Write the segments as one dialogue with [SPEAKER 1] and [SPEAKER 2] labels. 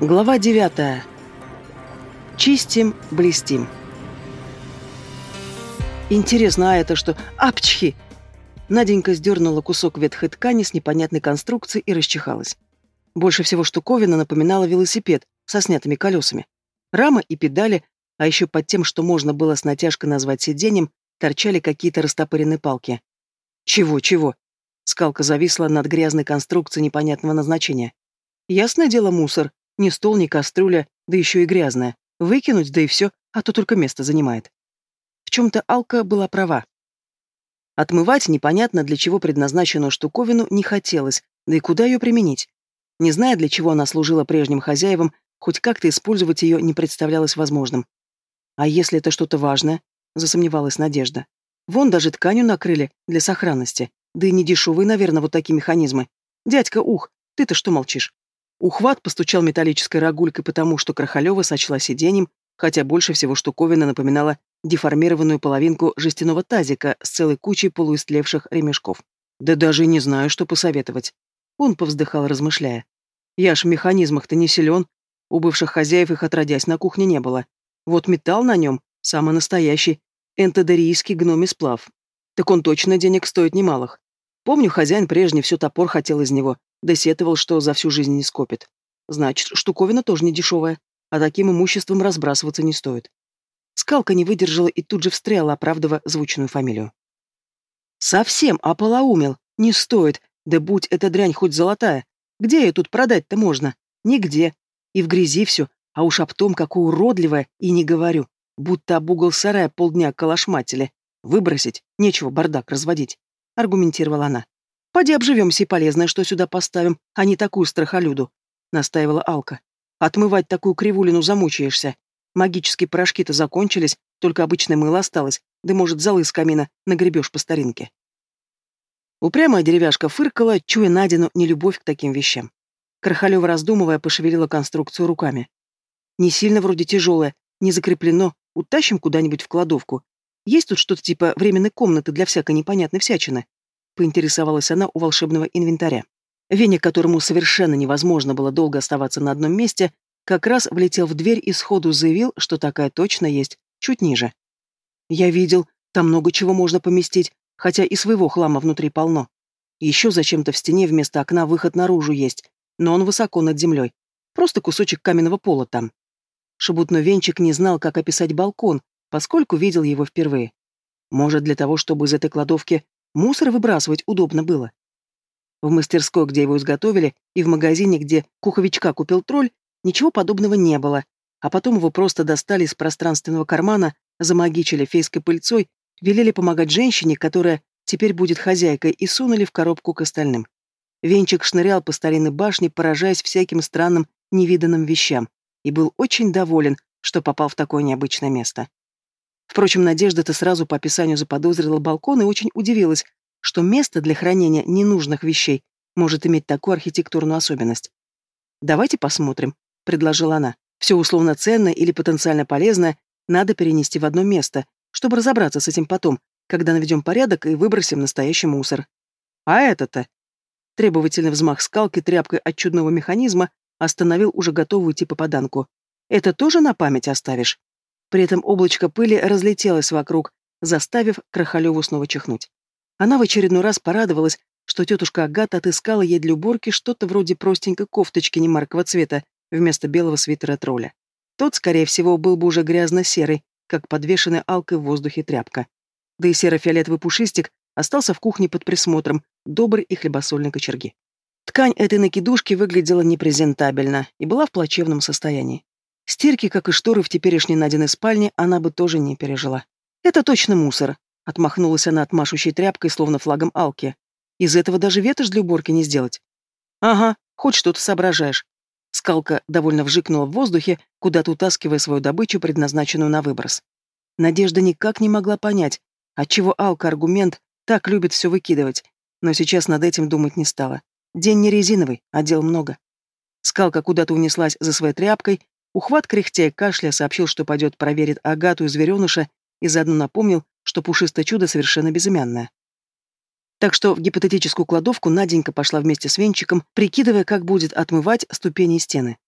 [SPEAKER 1] Глава девятая. Чистим, блестим. Интересно, а это что? Апчхи! Наденька сдернула кусок ветхой ткани с непонятной конструкцией и расчихалась. Больше всего штуковина напоминала велосипед со снятыми колесами. Рама и педали, а еще под тем, что можно было с натяжкой назвать сиденьем, торчали какие-то растопыренные палки. Чего, чего? Скалка зависла над грязной конструкцией непонятного назначения. Ясное дело, мусор. Ни стол, ни кастрюля, да еще и грязная. Выкинуть, да и все, а то только место занимает. В чем-то Алка была права. Отмывать непонятно для чего предназначенную штуковину не хотелось, да и куда ее применить. Не зная, для чего она служила прежним хозяевам, хоть как-то использовать ее не представлялось возможным. А если это что-то важное? Засомневалась Надежда. Вон даже тканью накрыли для сохранности. Да и не дешевые, наверное, вот такие механизмы. Дядька, ух, ты-то что молчишь? Ухват постучал металлической рогулькой потому, что Крахалева сочла сиденьем, хотя больше всего штуковина напоминала деформированную половинку жестяного тазика с целой кучей полуистлевших ремешков. Да даже не знаю, что посоветовать. Он повздыхал, размышляя. Я ж в механизмах-то не силен. У бывших хозяев их отродясь на кухне не было. Вот металл на нем, самый настоящий, энтодерийский гномий сплав. Так он точно денег стоит немалых. Помню, хозяин прежний все топор хотел из него, да сетовал, что за всю жизнь не скопит. Значит, штуковина тоже не дешевая, а таким имуществом разбрасываться не стоит. Скалка не выдержала и тут же встряла, оправдывая звучную фамилию. «Совсем ополоумел. Не стоит. Да будь эта дрянь хоть золотая. Где ее тут продать-то можно? Нигде. И в грязи все, а уж об том, какое уродливое, и не говорю. Будто об угол сарая полдня калашматили. Выбросить, нечего бардак разводить», — аргументировала она. Поди обживемся и полезное, что сюда поставим, а не такую страхолюду», — настаивала Алка. «Отмывать такую кривулину замучаешься. Магические порошки-то закончились, только обычное мыло осталось, да, может, золы с камина нагребешь по старинке». Упрямая деревяшка фыркала, чуя Надину нелюбовь к таким вещам. Крахалева, раздумывая, пошевелила конструкцию руками. «Не сильно вроде тяжелое, не закреплено, утащим куда-нибудь в кладовку. Есть тут что-то типа временной комнаты для всякой непонятной всячины?» Поинтересовалась она у волшебного инвентаря. Веник, которому совершенно невозможно было долго оставаться на одном месте, как раз влетел в дверь и сходу заявил, что такая точно есть, чуть ниже. «Я видел, там много чего можно поместить, хотя и своего хлама внутри полно. Еще зачем-то в стене вместо окна выход наружу есть, но он высоко над землей. Просто кусочек каменного пола там». Шебутной венчик не знал, как описать балкон, поскольку видел его впервые. Может, для того, чтобы из этой кладовки Мусор выбрасывать удобно было. В мастерской, где его изготовили, и в магазине, где куховичка купил тролль, ничего подобного не было, а потом его просто достали из пространственного кармана, замагичили фейской пыльцой, велели помогать женщине, которая теперь будет хозяйкой, и сунули в коробку к остальным. Венчик шнырял по старинной башне, поражаясь всяким странным, невиданным вещам, и был очень доволен, что попал в такое необычное место. Впрочем, Надежда-то сразу по описанию заподозрила балкон и очень удивилась, что место для хранения ненужных вещей может иметь такую архитектурную особенность. «Давайте посмотрим», — предложила она. «Все условно ценное или потенциально полезное надо перенести в одно место, чтобы разобраться с этим потом, когда наведем порядок и выбросим настоящий мусор. А это-то...» Требовательный взмах скалки тряпкой от чудного механизма остановил уже готовую типа поданку. «Это тоже на память оставишь?» При этом облачко пыли разлетелось вокруг, заставив Крахалеву снова чихнуть. Она в очередной раз порадовалась, что тетушка Агата отыскала ей для уборки что-то вроде простенькой кофточки немаркого цвета вместо белого свитера тролля. Тот, скорее всего, был бы уже грязно-серый, как подвешенная алкой в воздухе тряпка. Да и серо-фиолетовый пушистик остался в кухне под присмотром доброй и хлебосольной кочерги. Ткань этой накидушки выглядела непрезентабельно и была в плачевном состоянии. Стирки, как и шторы в теперешней Надиной спальне, она бы тоже не пережила. «Это точно мусор», — отмахнулась она от машущей тряпкой, словно флагом Алки. «Из этого даже ветошь для уборки не сделать». «Ага, хоть что-то соображаешь». Скалка довольно вжикнула в воздухе, куда-то утаскивая свою добычу, предназначенную на выброс. Надежда никак не могла понять, отчего Алка аргумент так любит все выкидывать, но сейчас над этим думать не стала. День не резиновый, а дел много. Скалка куда-то унеслась за своей тряпкой, Ухват, кряхтя и кашля, сообщил, что пойдет проверит Агату и звереныша, и заодно напомнил, что пушистое чудо совершенно безымянное. Так что в гипотетическую кладовку Наденька пошла вместе с Венчиком, прикидывая, как будет отмывать ступени и стены.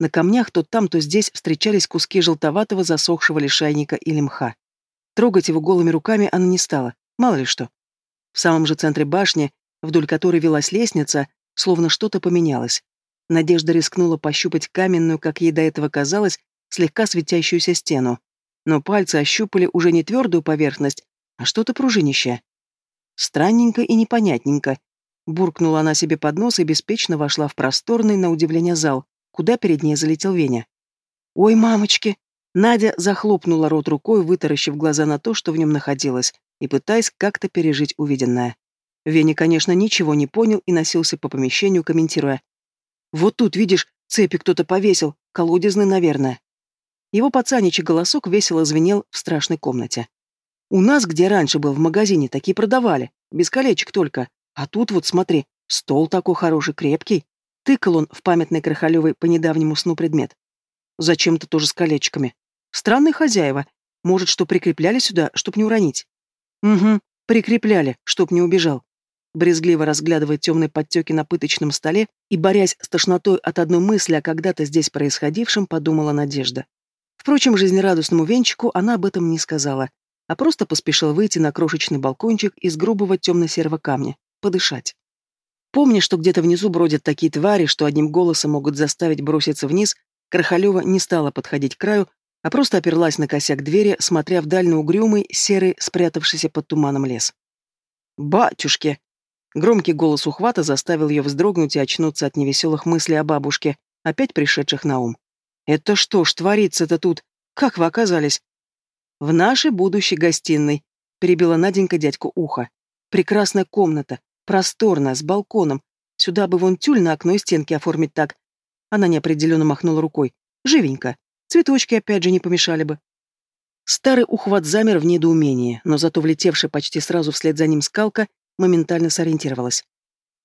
[SPEAKER 1] На камнях то там, то здесь встречались куски желтоватого засохшего лишайника или мха. Трогать его голыми руками она не стала, мало ли что. В самом же центре башни, вдоль которой велась лестница, словно что-то поменялось. Надежда рискнула пощупать каменную, как ей до этого казалось, слегка светящуюся стену. Но пальцы ощупали уже не твердую поверхность, а что-то пружинищее. Странненько и непонятненько. Буркнула она себе под нос и беспечно вошла в просторный, на удивление, зал, куда перед ней залетел Веня. «Ой, мамочки!» Надя захлопнула рот рукой, вытаращив глаза на то, что в нем находилось, и пытаясь как-то пережить увиденное. Веня, конечно, ничего не понял и носился по помещению, комментируя. «Вот тут, видишь, цепи кто-то повесил, колодезный, наверное». Его пацаничий голосок весело звенел в страшной комнате. «У нас, где раньше был в магазине, такие продавали, без колечек только. А тут вот, смотри, стол такой хороший, крепкий». Тыкал он в памятный Крахалевой по недавнему сну предмет. Зачем-то тоже с колечками. Странные хозяева. Может, что прикрепляли сюда, чтоб не уронить? Угу, прикрепляли, чтоб не убежал. Брезгливо разглядывая темные подтеки на пыточном столе и борясь с тошнотой от одной мысли о когда-то здесь происходившем, подумала Надежда. Впрочем, жизнерадостному венчику она об этом не сказала, а просто поспешила выйти на крошечный балкончик из грубого темно-серого камня, подышать. Помня, что где-то внизу бродят такие твари, что одним голосом могут заставить броситься вниз, Крахалева не стала подходить к краю, а просто оперлась на косяк двери, смотря вдаль на угрюмый, серый, спрятавшийся под туманом лес. «Батюшки!» Громкий голос ухвата заставил ее вздрогнуть и очнуться от невеселых мыслей о бабушке, опять пришедших на ум. «Это что ж творится-то тут? Как вы оказались?» «В нашей будущей гостиной», — перебила Наденька дядьку ухо. «Прекрасная комната, просторная, с балконом. Сюда бы вон тюль на окно и стенки оформить так». Она неопределенно махнула рукой. «Живенько. Цветочки опять же не помешали бы. Старый ухват замер в недоумении, но зато влетевшая почти сразу вслед за ним скалка моментально сориентировалась.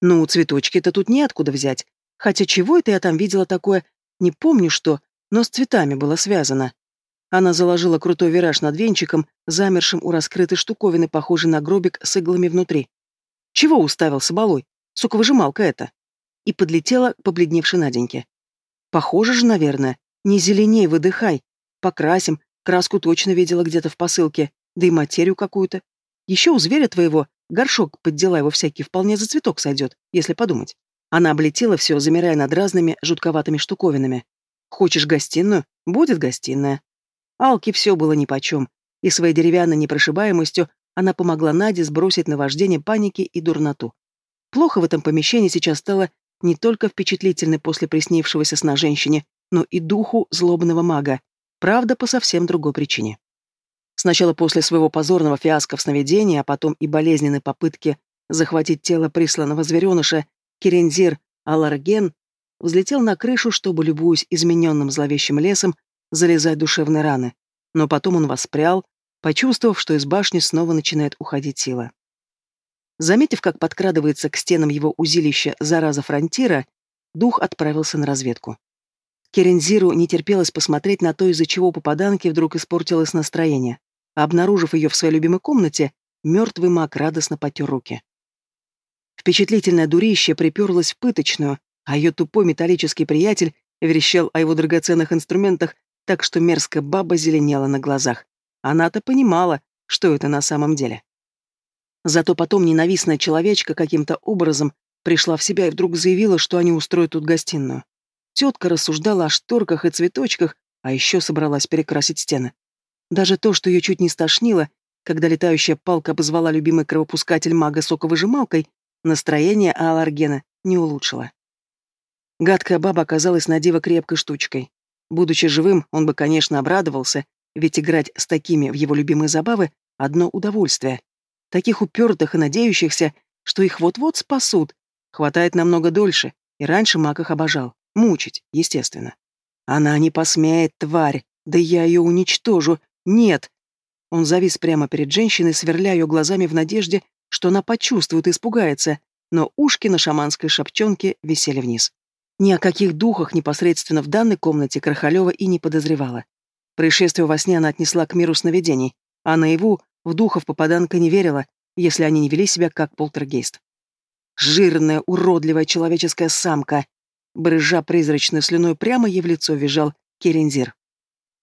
[SPEAKER 1] Ну, цветочки-то тут неоткуда взять. Хотя чего это я там видела такое, не помню что, но с цветами было связано. Она заложила крутой вираж над венчиком, замершим у раскрытой штуковины, похожей на гробик с иглами внутри. Чего уставился балой? Соковыжималка это. И подлетела к побледневшей Наденьке. Похоже же, наверное. Не зеленей, выдыхай. Покрасим. Краску точно видела где-то в посылке. Да и материю какую-то. Еще у зверя твоего горшок под дела его всякий вполне за цветок сойдет, если подумать. Она облетела все, замирая над разными жутковатыми штуковинами. Хочешь гостиную? Будет гостиная. Алке все было нипочем, и своей деревянной непрошибаемостью она помогла Наде сбросить наваждение паники и дурноту. Плохо в этом помещении сейчас стало не только впечатлительной после приснившегося сна женщине, но и духу злобного мага, правда, по совсем другой причине. Сначала после своего позорного фиаско в сновидении, а потом и болезненной попытки захватить тело присланного звереныша, Керензир Аларген взлетел на крышу, чтобы, любуясь измененным зловещим лесом, залезать душевные раны. Но потом он воспрял, почувствовав, что из башни снова начинает уходить сила. Заметив, как подкрадывается к стенам его узилища зараза фронтира, дух отправился на разведку. Керензиру не терпелось посмотреть на то, из-за чего попаданке вдруг испортилось настроение. Обнаружив ее в своей любимой комнате, мертвый маг радостно потер руки. Впечатлительное дурище приперлось в пыточную, а ее тупой металлический приятель верещал о его драгоценных инструментах, так что мерзкая баба зеленела на глазах. Она-то понимала, что это на самом деле. Зато потом ненавистная человечка каким-то образом пришла в себя и вдруг заявила, что они устроят тут гостиную. Тетка рассуждала о шторках и цветочках, а еще собралась перекрасить стены. Даже то, что ее чуть не стошнило, когда летающая палка обозвала любимый кровопускатель мага соковыжималкой, настроение Аларгена не улучшило. Гадкая баба оказалась на диво крепкой штучкой. Будучи живым, он бы, конечно, обрадовался, ведь играть с такими в его любимые забавы — одно удовольствие. Таких упертых и надеющихся, что их вот-вот спасут, хватает намного дольше, и раньше маг их обожал. Мучить, естественно. Она не посмеет, тварь. Да я ее уничтожу. Нет. Он завис прямо перед женщиной, сверля ее глазами в надежде, что она почувствует и испугается, но ушки на шаманской шапчонке висели вниз. Ни о каких духах непосредственно в данной комнате Крахалева и не подозревала. Происшествие во сне она отнесла к миру сновидений, а наяву в духов попаданка не верила, если они не вели себя как полтергейст. Жирная, уродливая человеческая самка. Брызжа призрачной слюной прямо ей в лицо визжал Керензир.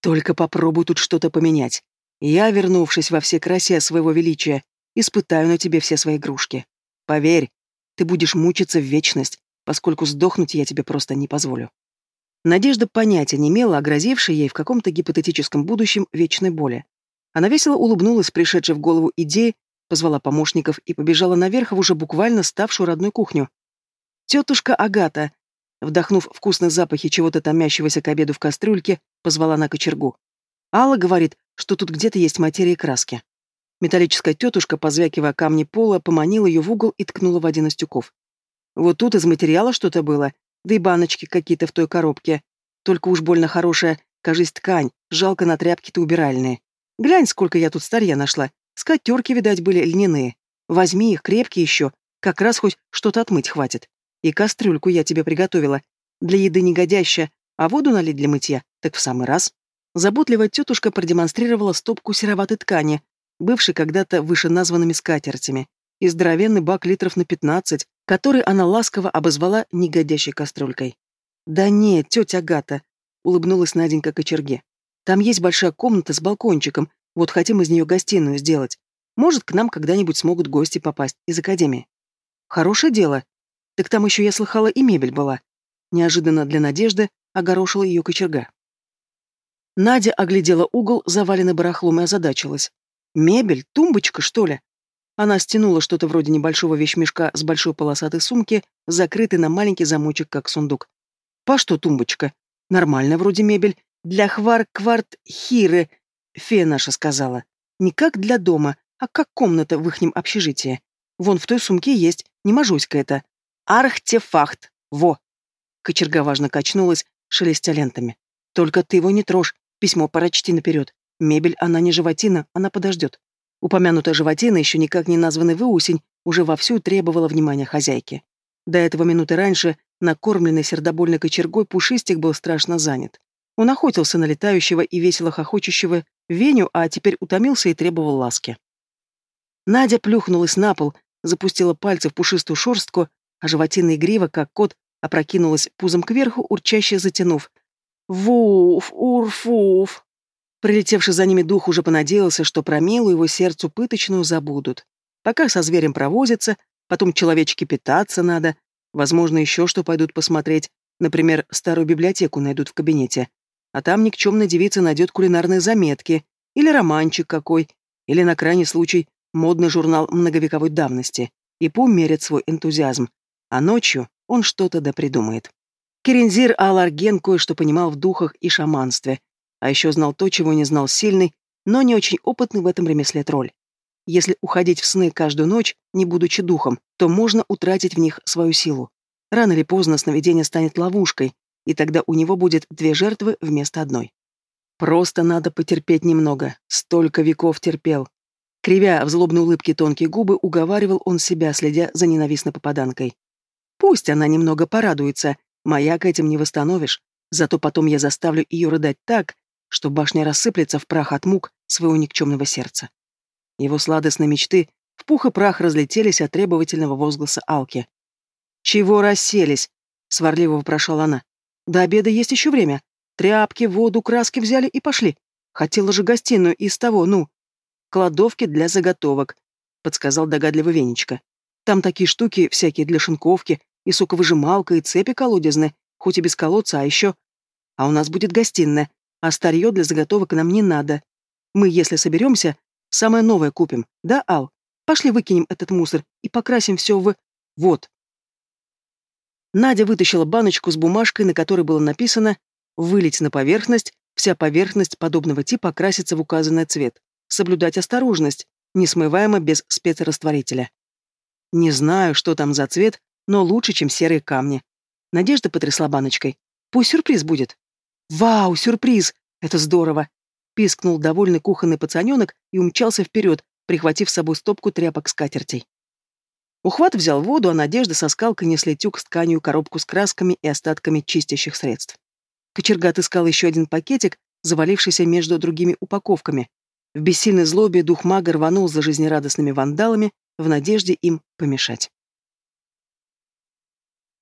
[SPEAKER 1] «Только попробуй тут что-то поменять. Я, вернувшись во все красе своего величия, испытаю на тебе все свои игрушки. Поверь, ты будешь мучиться в вечность, поскольку сдохнуть я тебе просто не позволю». Надежда понятия не имела о грозившей ей в каком-то гипотетическом будущем вечной боли. Она весело улыбнулась, пришедшей в голову идеи, позвала помощников и побежала наверх в уже буквально ставшую родной кухню. «Тетушка Агата!» Вдохнув вкусные запахи чего-то томящегося к обеду в кастрюльке, позвала на кочергу. Алла говорит, что тут где-то есть материя и краски. Металлическая тетушка, позвякивая камни пола, поманила ее в угол и ткнула в один из тюков. Вот тут из материала что-то было, да и баночки какие-то в той коробке. Только уж больно хорошая, кажись, ткань, жалко на тряпки-то убиральные. Глянь, сколько я тут старья нашла. Скатерки, видать, были льняные. Возьми их, крепкие еще, как раз хоть что-то отмыть хватит. И кастрюльку я тебе приготовила. Для еды негодящая, а воду налить для мытья, так в самый раз. Заботливая тетушка продемонстрировала стопку сероватой ткани, бывшей когда-то вышеназванными скатертями, и здоровенный бак литров на пятнадцать, который она ласково обозвала негодящей кастрюлькой. «Да нет, тетя Агата», — улыбнулась Наденька кочерге. «Там есть большая комната с балкончиком, вот хотим из нее гостиную сделать. Может, к нам когда-нибудь смогут гости попасть из академии. Хорошее дело. Так там еще, я слыхала, и мебель была. Неожиданно для Надежды огорошила ее кочерга. Надя оглядела угол, заваленный барахлом, и озадачилась. «Мебель? Тумбочка, что ли?» Она стянула что-то вроде небольшого вещмешка с большой полосатой сумки, закрытой на маленький замочек, как сундук. «По что тумбочка? Нормальная вроде мебель. Для хвар-кварт-хиры, фея наша сказала. Не как для дома, а как комната в ихнем общежитии. Вон в той сумке есть, не мажуська это. Архтефакт. Во!» Кочерга важно качнулась, шелестя лентами. «Только ты его не трожь, письмо прочти наперед. Мебель, она не животина, она подождет». Упомянутая животина, еще никак не названный выусень, уже вовсю требовала внимания хозяйки. До этого минуты раньше накормленный сердобольной кочергой Пушистик был страшно занят. Он охотился на летающего и весело хохочущего Веню, а теперь утомился и требовал ласки. Надя плюхнулась на пол, запустила пальцы в пушистую шорстку, а животина игриво, как кот, опрокинулась пузом кверху, урчаще затянув. «Вуф! Урфуф!» Прилетевший за ними дух уже понадеялся, что про милую его сердцу пыточную забудут. Пока со зверем провозятся, потом человечки питаться надо, возможно, еще что пойдут посмотреть, например, старую библиотеку найдут в кабинете. А там никчемная девица найдет кулинарные заметки, или романчик какой, или, на крайний случай, модный журнал многовековой давности, и поумерит свой энтузиазм. А ночью он что-то да придумает. Керензир Аларген кое-что понимал в духах и шаманстве, а еще знал то, чего не знал сильный, но не очень опытный в этом ремесле тролль. Если уходить в сны каждую ночь, не будучи духом, то можно утратить в них свою силу. Рано или поздно сновидение станет ловушкой, и тогда у него будет две жертвы вместо одной. Просто надо потерпеть немного. Столько веков терпел. Кривя в злобной улыбке тонкие губы, уговаривал он себя, следя за ненавистной попаданкой. Пусть она немного порадуется, маяк этим не восстановишь, зато потом я заставлю ее рыдать так, что башня рассыплется в прах от мук своего никчемного сердца. Его сладостные мечты в пух и прах разлетелись от требовательного возгласа Алки. «Чего расселись?» — сварливо вопрошала она. «До обеда есть еще время. Тряпки, воду, краски взяли и пошли. Хотела же гостиную из того, ну...» «Кладовки для заготовок», — подсказал догадливый Венечка. «Там такие штуки всякие для шинковки, и соковыжималка, и цепи колодезные, хоть и без колодца, а еще... А у нас будет гостиная, а старье для заготовок нам не надо. Мы, если соберемся, самое новое купим, да, Ал? Пошли выкинем этот мусор и покрасим все в... Вот. Надя вытащила баночку с бумажкой, на которой было написано «Вылить на поверхность, вся поверхность подобного типа окрасится в указанный цвет. Соблюдать осторожность, несмываемо без спецрастворителя». Не знаю, что там за цвет, но лучше, чем серые камни. Надежда потрясла баночкой. Пусть сюрприз будет. «Вау, сюрприз! Это здорово!» Пискнул довольный кухонный пацаненок и умчался вперед, прихватив с собой стопку тряпок скатертей. Ухват взял воду, а Надежда со скалкой несли тюк с тканью, коробку с красками и остатками чистящих средств. Кочерга отыскал еще один пакетик, завалившийся между другими упаковками. В бессильной злобе дух мага рванул за жизнерадостными вандалами в надежде им помешать.